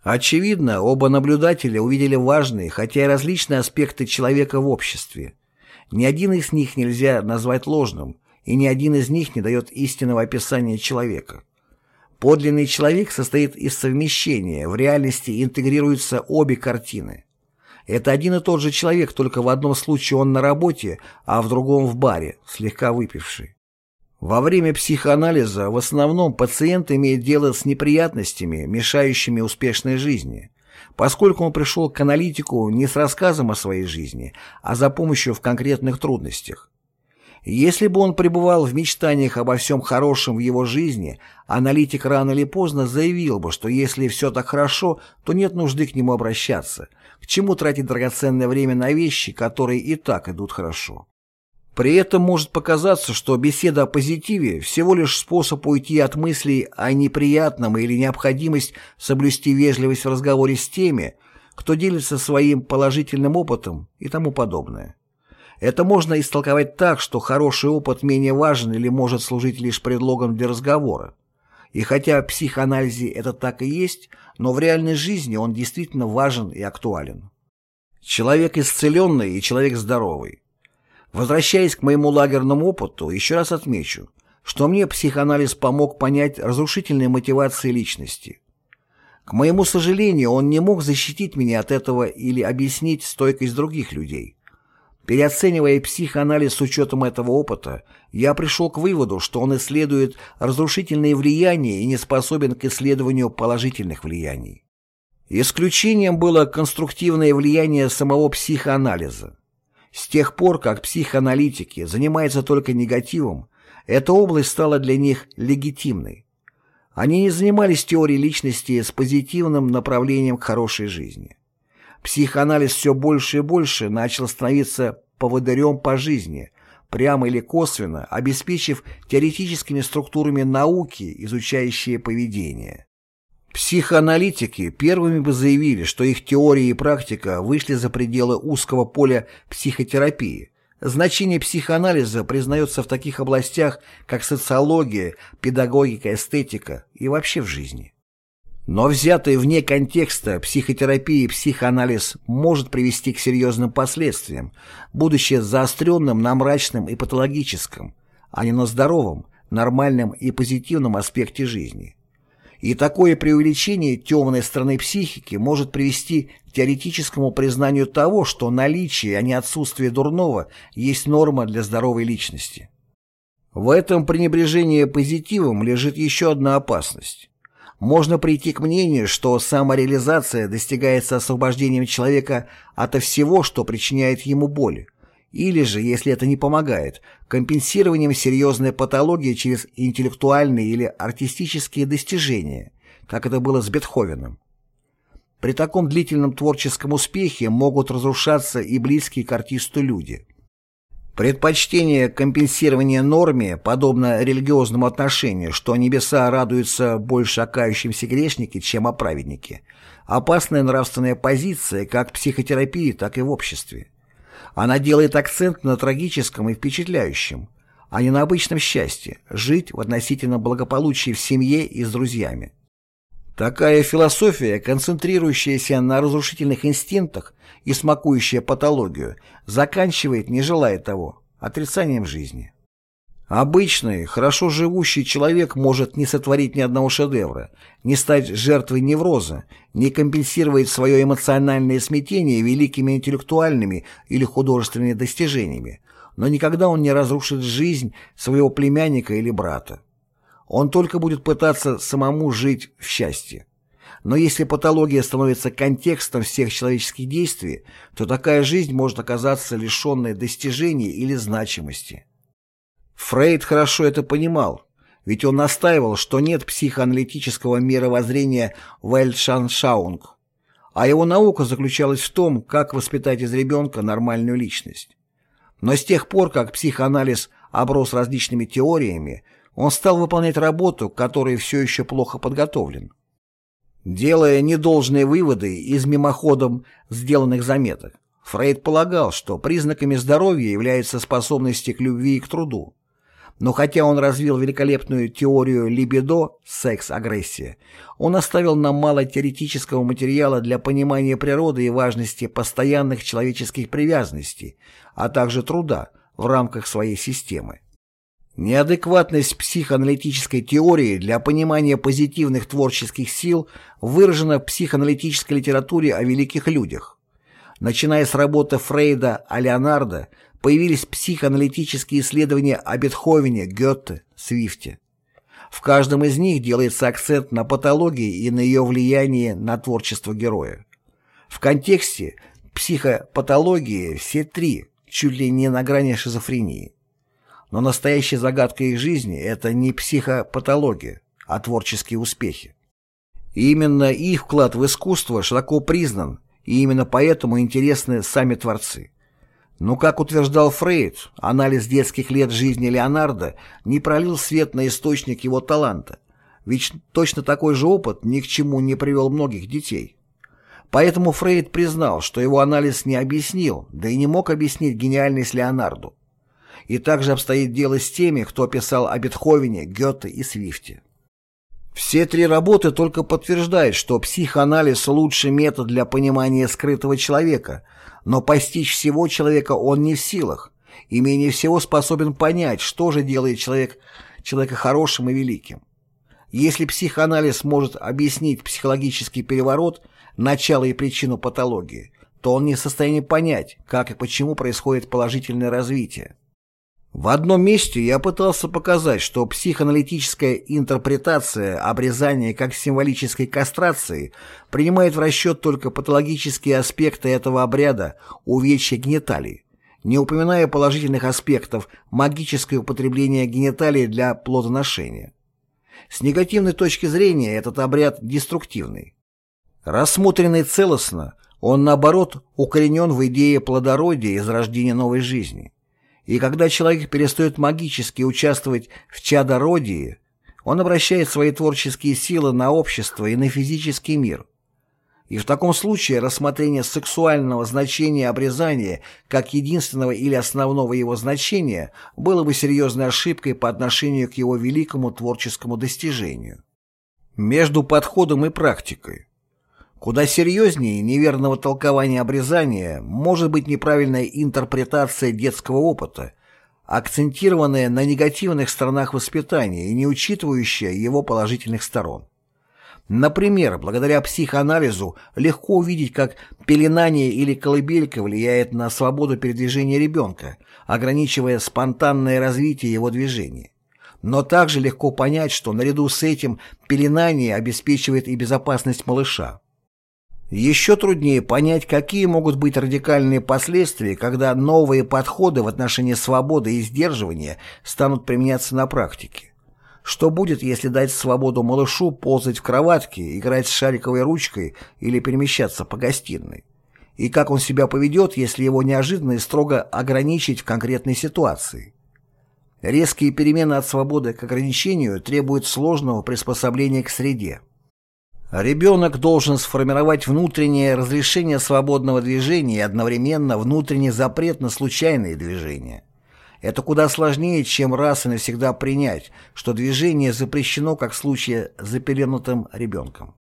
Очевидно, оба наблюдателя увидели важные, хотя и различные аспекты человека в обществе. Ни один из них нельзя назвать ложным – и ни один из них не дает истинного описания человека. Подлинный человек состоит из совмещения, в реальности интегрируются обе картины. Это один и тот же человек, только в одном случае он на работе, а в другом в баре, слегка выпивший. Во время психоанализа в основном пациент имеет дело с неприятностями, мешающими успешной жизни, поскольку он пришел к аналитику не с рассказом о своей жизни, а за помощью в конкретных трудностях. Если бы он пребывал в мечтаниях обо всем хорошем в его жизни, аналитик рано или поздно заявил бы, что если все так хорошо, то нет нужды к нему обращаться. К чему тратить драгоценное время на вещи, которые и так идут хорошо? При этом может показаться, что беседа о позитиве – всего лишь способ уйти от мыслей о неприятном или необходимость соблюсти вежливость в разговоре с теми, кто делится своим положительным опытом и тому подобное. Это можно истолковать так, что хороший опыт менее важен или может служить лишь предлогом для разговора. И хотя в психоанализе это так и есть, но в реальной жизни он действительно важен и актуален. Человек исцеленный и человек здоровый. Возвращаясь к моему лагерному опыту, еще раз отмечу, что мне психоанализ помог понять разрушительные мотивации личности. К моему сожалению, он не мог защитить меня от этого или объяснить стойкость других людей. Переоценивая психоанализ с учетом этого опыта, я пришел к выводу, что он исследует разрушительные влияния и не способен к исследованию положительных влияний. Исключением было конструктивное влияние самого психоанализа. С тех пор, как психоаналитики занимаются только негативом, эта область стала для них легитимной. Они не занимались теорией личности с позитивным направлением к хорошей жизни. Психоанализ все больше и больше начал становиться поводырем по жизни, прямо или косвенно обеспечив теоретическими структурами науки, изучающие поведение. Психоаналитики первыми бы заявили, что их теория и практика вышли за пределы узкого поля психотерапии. Значение психоанализа признается в таких областях, как социология, педагогика, эстетика и вообще в жизни. Но взятый вне контекста психотерапии психоанализ может привести к серьезным последствиям, будучи заостренным на мрачном и патологическом, а не на здоровом, нормальном и позитивном аспекте жизни. И такое преувеличение темной стороны психики может привести к теоретическому признанию того, что наличие, а не отсутствие дурного, есть норма для здоровой личности. В этом пренебрежении позитивом лежит еще одна опасность. Можно прийти к мнению, что самореализация достигается освобождением человека от всего, что причиняет ему боль, или же, если это не помогает, компенсированием серьезной патологии через интеллектуальные или артистические достижения, как это было с Бетховеном. При таком длительном творческом успехе могут разрушаться и близкие к артисту люди. Предпочтение компенсирования норме, подобно религиозному отношению, что небеса радуются больше о кающемся грешнике, чем о праведнике, опасная нравственная позиция как в психотерапии, так и в обществе. Она делает акцент на трагическом и впечатляющем, а не на обычном счастье – жить в относительном благополучии в семье и с друзьями. Такая философия, концентрирующаяся на разрушительных инстинктах и смакующая патологию, заканчивает, не желая того, отрицанием жизни. Обычный, хорошо живущий человек может не сотворить ни одного шедевра, не стать жертвой невроза, не компенсировать свое эмоциональное смятение великими интеллектуальными или художественными достижениями, но никогда он не разрушит жизнь своего племянника или брата. Он только будет пытаться самому жить в счастье. Но если патология становится контекстом всех человеческих действий, то такая жизнь может оказаться лишенной достижений или значимости. Фрейд хорошо это понимал, ведь он настаивал, что нет психоаналитического мировоззрения Вельтшаншаунг, а его наука заключалась в том, как воспитать из ребенка нормальную личность. Но с тех пор, как психоанализ оброс различными теориями, он стал выполнять работу, которой все еще плохо подготовлен. Делая недолжные выводы из мимоходом сделанных заметок, Фрейд полагал, что признаками здоровья является способность к любви и к труду. Но хотя он развил великолепную теорию либидо, секс-агрессия, он оставил нам мало теоретического материала для понимания природы и важности постоянных человеческих привязанностей, а также труда в рамках своей системы. Неадекватность психоаналитической теории для понимания позитивных творческих сил выражена в психоаналитической литературе о великих людях. Начиная с работы Фрейда о Леонардо, появились психоаналитические исследования о Бетховене, Гёте, Свифте. В каждом из них делается акцент на патологии и на ее влияние на творчество героя. В контексте психопатологии все три, чуть ли не на грани шизофрении. Но настоящая загадка их жизни – это не психопатология, а творческие успехи. И именно их вклад в искусство широко признан, и именно поэтому интересны сами творцы. Но, как утверждал Фрейд, анализ детских лет жизни Леонардо не пролил свет на источник его таланта, ведь точно такой же опыт ни к чему не привел многих детей. Поэтому Фрейд признал, что его анализ не объяснил, да и не мог объяснить гениальность Леонардо. И также обстоит дело с теми, кто писал о Бетховене, Гёте и Свифте. Все три работы только подтверждают, что психоанализ – лучший метод для понимания скрытого человека, но постичь всего человека он не в силах, и менее всего способен понять, что же делает человек, человека хорошим и великим. Если психоанализ может объяснить психологический переворот, начало и причину патологии, то он не в состоянии понять, как и почему происходит положительное развитие. В одном месте я пытался показать, что психоаналитическая интерпретация обрезания как символической кастрации принимает в расчет только патологические аспекты этого обряда увечья гениталий, не упоминая положительных аспектов магическое употребление гениталий для плодоношения. С негативной точки зрения этот обряд деструктивный. Рассмотренный целостно, он, наоборот, укоренен в идее плодородия и зарождения новой жизни. И когда человек перестает магически участвовать в чадородии, он обращает свои творческие силы на общество и на физический мир. И в таком случае рассмотрение сексуального значения обрезания как единственного или основного его значения было бы серьезной ошибкой по отношению к его великому творческому достижению. Между подходом и практикой Куда серьезнее неверного толкования обрезания может быть неправильная интерпретация детского опыта, акцентированная на негативных сторонах воспитания и не учитывающая его положительных сторон. Например, благодаря психоанализу легко увидеть, как пеленание или колыбелька влияет на свободу передвижения ребенка, ограничивая спонтанное развитие его движений. Но также легко понять, что наряду с этим пеленание обеспечивает и безопасность малыша. Еще труднее понять, какие могут быть радикальные последствия, когда новые подходы в отношении свободы и сдерживания станут применяться на практике. Что будет, если дать свободу малышу ползать в кроватке, играть с шариковой ручкой или перемещаться по гостиной? И как он себя поведет, если его неожиданно и строго ограничить в конкретной ситуации? Резкие перемены от свободы к ограничению требуют сложного приспособления к среде. Ребенок должен сформировать внутреннее разрешение свободного движения и одновременно внутренний запрет на случайные движения. Это куда сложнее, чем раз и навсегда принять, что движение запрещено, как в случае с запеленутым ребенком.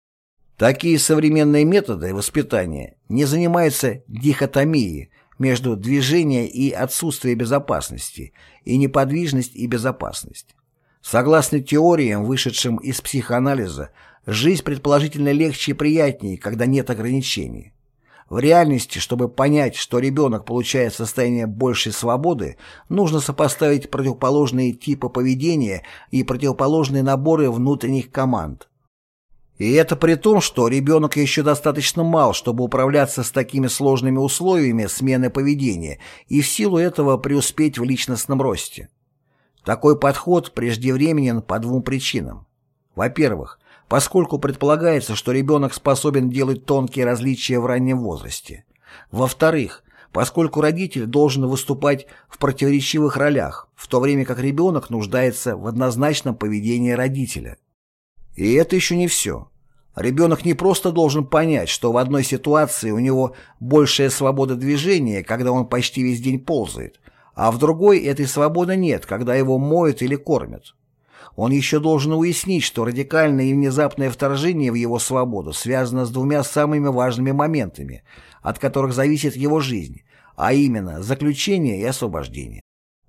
Такие современные методы воспитания не занимаются дихотомией между движением и отсутствием безопасности и неподвижность и безопасность. Согласно теориям, вышедшим из психоанализа, Жизнь предположительно легче и приятнее, когда нет ограничений. В реальности, чтобы понять, что ребенок получает состояние большей свободы, нужно сопоставить противоположные типы поведения и противоположные наборы внутренних команд. И это при том, что ребенок еще достаточно мал, чтобы управляться с такими сложными условиями смены поведения и в силу этого преуспеть в личностном росте. Такой подход преждевременен по двум причинам. Во-первых, поскольку предполагается, что ребенок способен делать тонкие различия в раннем возрасте. Во-вторых, поскольку родитель должен выступать в противоречивых ролях, в то время как ребенок нуждается в однозначном поведении родителя. И это еще не все. Ребенок не просто должен понять, что в одной ситуации у него большая свобода движения, когда он почти весь день ползает, а в другой этой свободы нет, когда его моют или кормят. Он еще должен уяснить, что радикальное и внезапное вторжение в его свободу связано с двумя самыми важными моментами, от которых зависит его жизнь, а именно заключение и освобождение.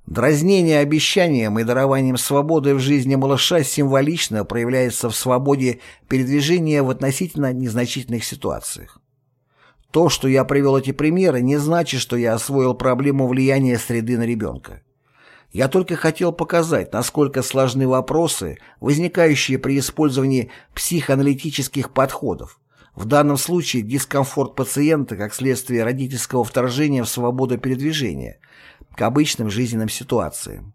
Дразнение обещанием и дарованием свободы в жизни малыша символично проявляется в свободе передвижения в относительно незначительных ситуациях. То, что я привел эти примеры, не значит, что я освоил проблему влияния среды на ребенка. Я только хотел показать, насколько сложны вопросы, возникающие при использовании психоаналитических подходов. В данном случае дискомфорт пациента как следствие родительского вторжения в свободу передвижения к обычным жизненным ситуациям.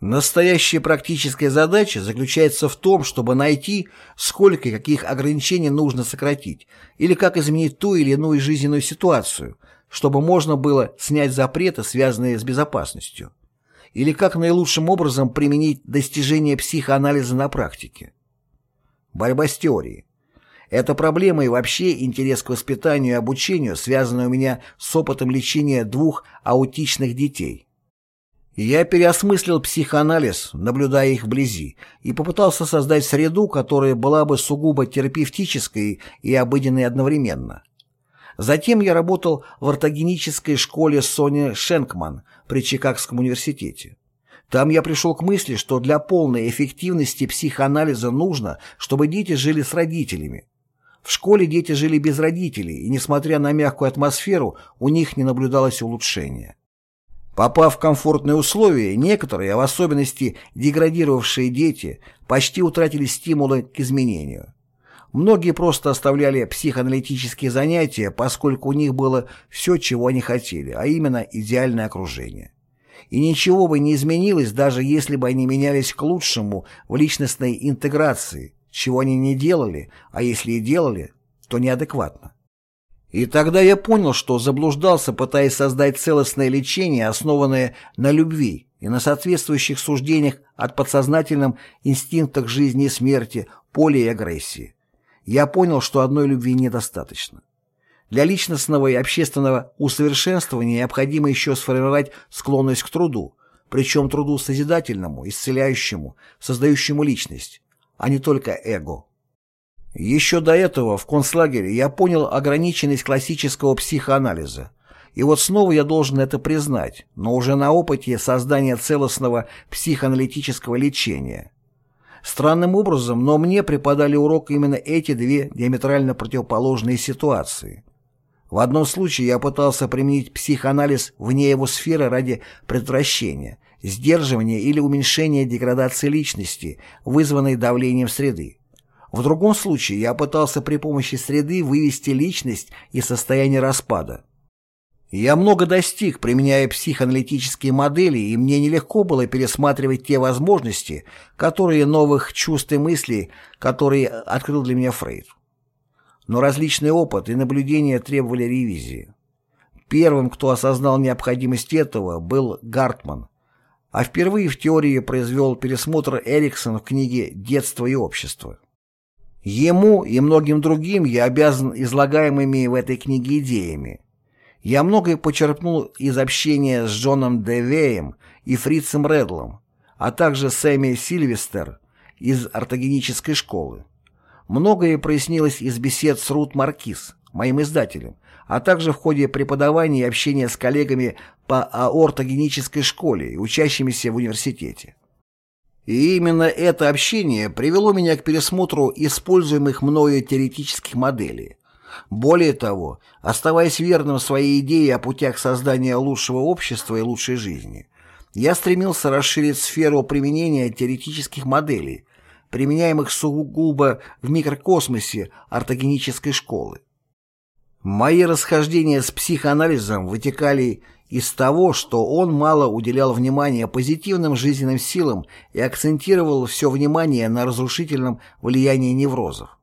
Настоящая практическая задача заключается в том, чтобы найти, сколько и каких ограничений нужно сократить, или как изменить ту или иную жизненную ситуацию, чтобы можно было снять запреты, связанные с безопасностью или как наилучшим образом применить достижения психоанализа на практике. Борьба с теорией. Эта проблема и вообще интерес к воспитанию и обучению связаны у меня с опытом лечения двух аутичных детей. Я переосмыслил психоанализ, наблюдая их вблизи, и попытался создать среду, которая была бы сугубо терапевтической и обыденной одновременно. Затем я работал в ортогенической школе Сони Шенкман при Чикагском университете. Там я пришел к мысли, что для полной эффективности психоанализа нужно, чтобы дети жили с родителями. В школе дети жили без родителей, и несмотря на мягкую атмосферу, у них не наблюдалось улучшения. Попав в комфортные условия, некоторые, а в особенности деградировавшие дети, почти утратили стимулы к изменению. Многие просто оставляли психоаналитические занятия, поскольку у них было все, чего они хотели, а именно идеальное окружение. И ничего бы не изменилось, даже если бы они менялись к лучшему в личностной интеграции, чего они не делали, а если и делали, то неадекватно. И тогда я понял, что заблуждался, пытаясь создать целостное лечение, основанное на любви и на соответствующих суждениях от подсознательном инстинктах жизни и смерти, поле и агрессии. Я понял, что одной любви недостаточно. Для личностного и общественного усовершенствования необходимо еще сформировать склонность к труду, причем труду созидательному, исцеляющему, создающему личность, а не только эго. Еще до этого в концлагере я понял ограниченность классического психоанализа. И вот снова я должен это признать, но уже на опыте создания целостного психоаналитического лечения. Странным образом, но мне преподали урок именно эти две диаметрально противоположные ситуации. В одном случае я пытался применить психоанализ вне его сферы ради предотвращения, сдерживания или уменьшения деградации личности, вызванной давлением среды. В другом случае я пытался при помощи среды вывести личность из состояния распада. Я много достиг, применяя психоаналитические модели, и мне нелегко было пересматривать те возможности, которые новых чувств и мыслей, которые открыл для меня Фрейд. Но различный опыт и наблюдения требовали ревизии. Первым, кто осознал необходимость этого, был Гартман, а впервые в теории произвел пересмотр Эриксон в книге «Детство и общество». Ему и многим другим я обязан излагаемыми в этой книге идеями. Я многое почерпнул из общения с Джоном Девеем и Фрицем Редлом, а также Сэмми Сильвестер из ортогенической школы. Многое прояснилось из бесед с Рут Маркиз, моим издателем, а также в ходе преподавания и общения с коллегами по ортогенической школе и учащимися в университете. И именно это общение привело меня к пересмотру используемых мною теоретических моделей. Более того, оставаясь верным своей идее о путях создания лучшего общества и лучшей жизни, я стремился расширить сферу применения теоретических моделей, применяемых сугубо в микрокосмосе ортогенической школы. Мои расхождения с психоанализом вытекали из того, что он мало уделял внимания позитивным жизненным силам и акцентировал все внимание на разрушительном влиянии неврозов.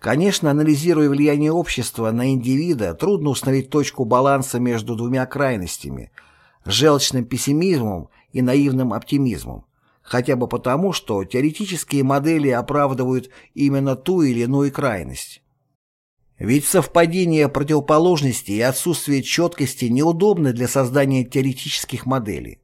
Конечно, анализируя влияние общества на индивида, трудно установить точку баланса между двумя крайностями – желчным пессимизмом и наивным оптимизмом, хотя бы потому, что теоретические модели оправдывают именно ту или иную крайность. Ведь совпадение противоположностей и отсутствие четкости неудобны для создания теоретических моделей.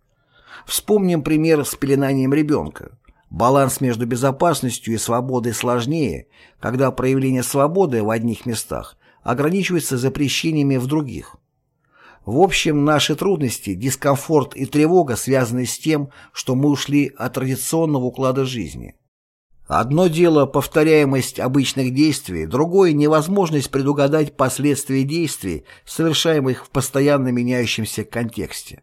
Вспомним пример с пеленанием ребенка. Баланс между безопасностью и свободой сложнее, когда проявление свободы в одних местах ограничивается запрещениями в других. В общем, наши трудности, дискомфорт и тревога связаны с тем, что мы ушли от традиционного уклада жизни. Одно дело повторяемость обычных действий, другое – невозможность предугадать последствия действий, совершаемых в постоянно меняющемся контексте.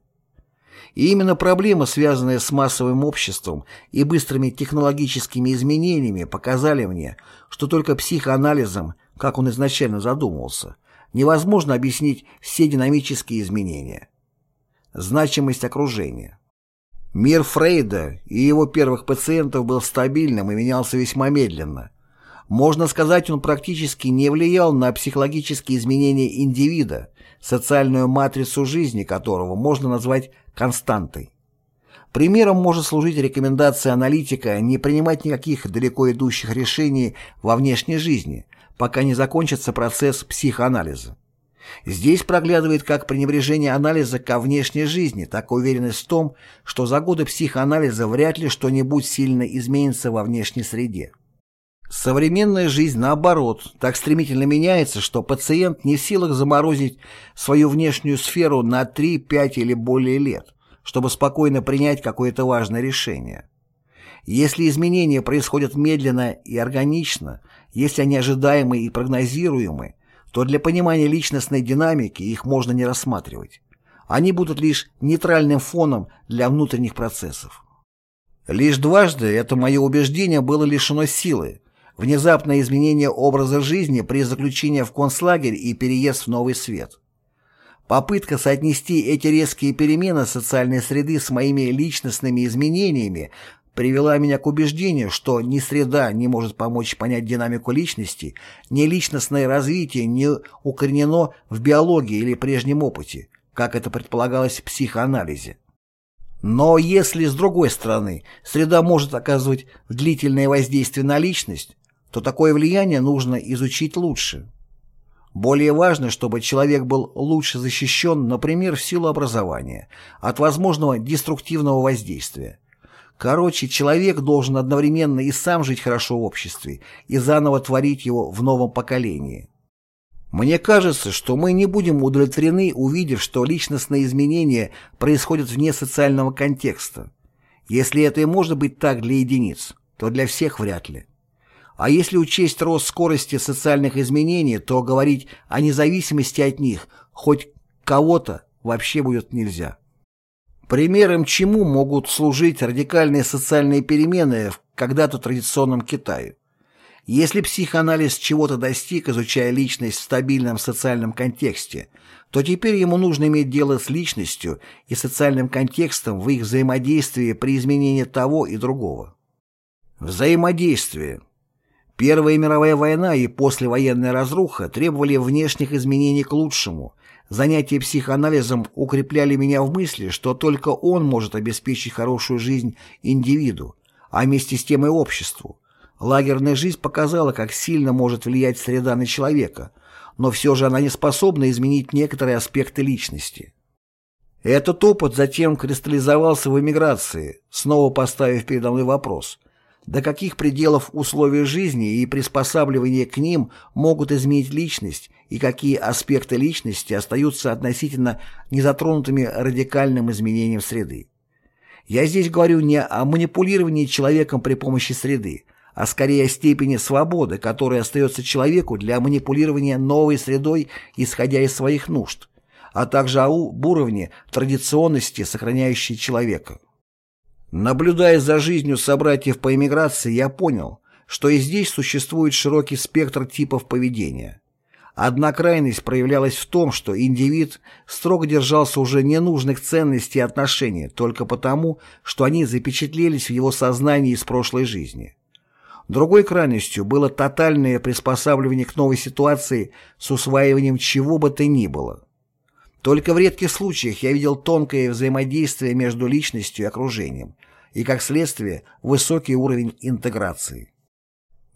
И именно проблемы, связанные с массовым обществом и быстрыми технологическими изменениями, показали мне, что только психоанализом, как он изначально задумывался, невозможно объяснить все динамические изменения. Значимость окружения. Мир Фрейда и его первых пациентов был стабильным и менялся весьма медленно. Можно сказать, он практически не влиял на психологические изменения индивида, социальную матрицу жизни которого можно назвать константой. Примером может служить рекомендация аналитика не принимать никаких далеко идущих решений во внешней жизни, пока не закончится процесс психоанализа. Здесь проглядывает как пренебрежение анализа ко внешней жизни, так и уверенность в том, что за годы психоанализа вряд ли что-нибудь сильно изменится во внешней среде. Современная жизнь, наоборот, так стремительно меняется, что пациент не в силах заморозить свою внешнюю сферу на 3, 5 или более лет, чтобы спокойно принять какое-то важное решение. Если изменения происходят медленно и органично, если они ожидаемы и прогнозируемы, то для понимания личностной динамики их можно не рассматривать. Они будут лишь нейтральным фоном для внутренних процессов. Лишь дважды это мое убеждение было лишено силы, внезапное изменение образа жизни при заключении в концлагерь и переезд в новый свет. Попытка соотнести эти резкие перемены социальной среды с моими личностными изменениями привела меня к убеждению, что ни среда не может помочь понять динамику личности, ни личностное развитие не укоренено в биологии или прежнем опыте, как это предполагалось в психоанализе. Но если, с другой стороны, среда может оказывать длительное воздействие на личность, то такое влияние нужно изучить лучше. Более важно, чтобы человек был лучше защищен, например, в силу образования, от возможного деструктивного воздействия. Короче, человек должен одновременно и сам жить хорошо в обществе, и заново творить его в новом поколении. Мне кажется, что мы не будем удовлетворены, увидев, что личностные изменения происходят вне социального контекста. Если это и может быть так для единиц, то для всех вряд ли. А если учесть рост скорости социальных изменений, то говорить о независимости от них хоть кого-то вообще будет нельзя. Примером чему могут служить радикальные социальные перемены в когда-то традиционном Китае. Если психоанализ чего-то достиг, изучая личность в стабильном социальном контексте, то теперь ему нужно иметь дело с личностью и социальным контекстом в их взаимодействии при изменении того и другого. Взаимодействие. Первая мировая война и послевоенная разруха требовали внешних изменений к лучшему, Занятия психоанализом укрепляли меня в мысли, что только он может обеспечить хорошую жизнь индивиду, а вместе с тем и обществу. Лагерная жизнь показала, как сильно может влиять среда на человека, но все же она не способна изменить некоторые аспекты личности. Этот опыт затем кристаллизовался в эмиграции, снова поставив передо мной вопрос – до каких пределов условия жизни и приспосабливания к ним могут изменить личность и какие аспекты личности остаются относительно незатронутыми радикальным изменением среды. Я здесь говорю не о манипулировании человеком при помощи среды, а скорее о степени свободы, которая остается человеку для манипулирования новой средой, исходя из своих нужд, а также об уровне традиционности, сохраняющей человека. Наблюдая за жизнью собратьев по эмиграции, я понял, что и здесь существует широкий спектр типов поведения. Одна крайность проявлялась в том, что индивид строго держался уже ненужных ценностей и отношений только потому, что они запечатлелись в его сознании из прошлой жизни. Другой крайностью было тотальное приспосабливание к новой ситуации с усваиванием чего бы то ни было. Только в редких случаях я видел тонкое взаимодействие между личностью и окружением, и, как следствие, высокий уровень интеграции.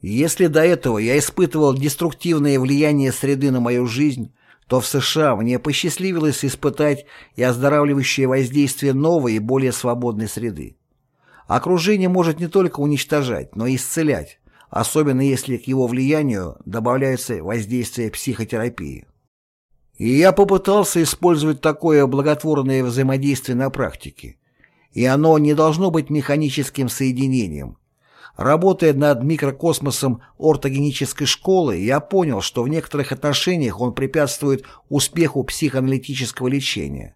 Если до этого я испытывал деструктивное влияние среды на мою жизнь, то в США мне посчастливилось испытать и оздоравливающее воздействие новой и более свободной среды. Окружение может не только уничтожать, но и исцелять, особенно если к его влиянию добавляются воздействия психотерапии. И я попытался использовать такое благотворное взаимодействие на практике. И оно не должно быть механическим соединением. Работая над микрокосмосом ортогенической школы, я понял, что в некоторых отношениях он препятствует успеху психоаналитического лечения.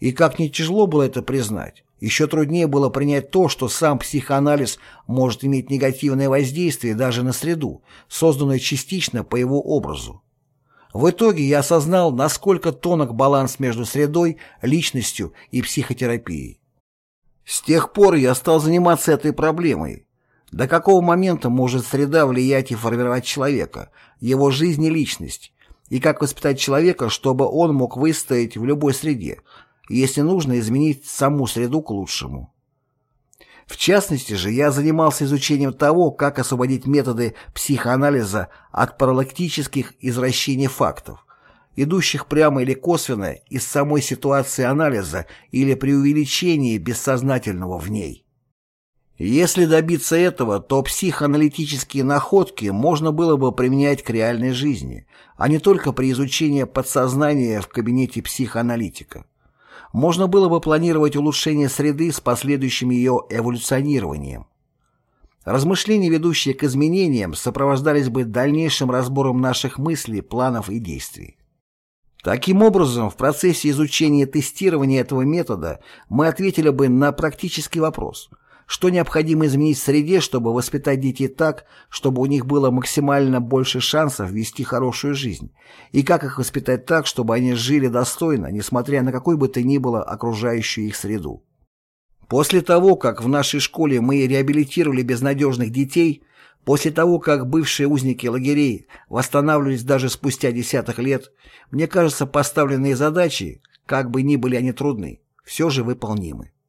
И как ни тяжело было это признать, еще труднее было принять то, что сам психоанализ может иметь негативное воздействие даже на среду, созданную частично по его образу. В итоге я осознал, насколько тонок баланс между средой, личностью и психотерапией. С тех пор я стал заниматься этой проблемой. До какого момента может среда влиять и формировать человека, его жизнь и личность, и как воспитать человека, чтобы он мог выстоять в любой среде, если нужно изменить саму среду к лучшему. В частности же, я занимался изучением того, как освободить методы психоанализа от паралактических извращений фактов, идущих прямо или косвенно из самой ситуации анализа или преувеличения бессознательного в ней. Если добиться этого, то психоаналитические находки можно было бы применять к реальной жизни, а не только при изучении подсознания в кабинете психоаналитика можно было бы планировать улучшение среды с последующим ее эволюционированием. Размышления, ведущие к изменениям, сопровождались бы дальнейшим разбором наших мыслей, планов и действий. Таким образом, в процессе изучения и тестирования этого метода мы ответили бы на практический вопрос, что необходимо изменить в среде, чтобы воспитать детей так, чтобы у них было максимально больше шансов вести хорошую жизнь, и как их воспитать так, чтобы они жили достойно, несмотря на какой бы то ни было окружающую их среду. После того, как в нашей школе мы реабилитировали безнадежных детей, после того, как бывшие узники лагерей восстанавливались даже спустя десятых лет, мне кажется, поставленные задачи, как бы ни были они трудны, все же выполнимы.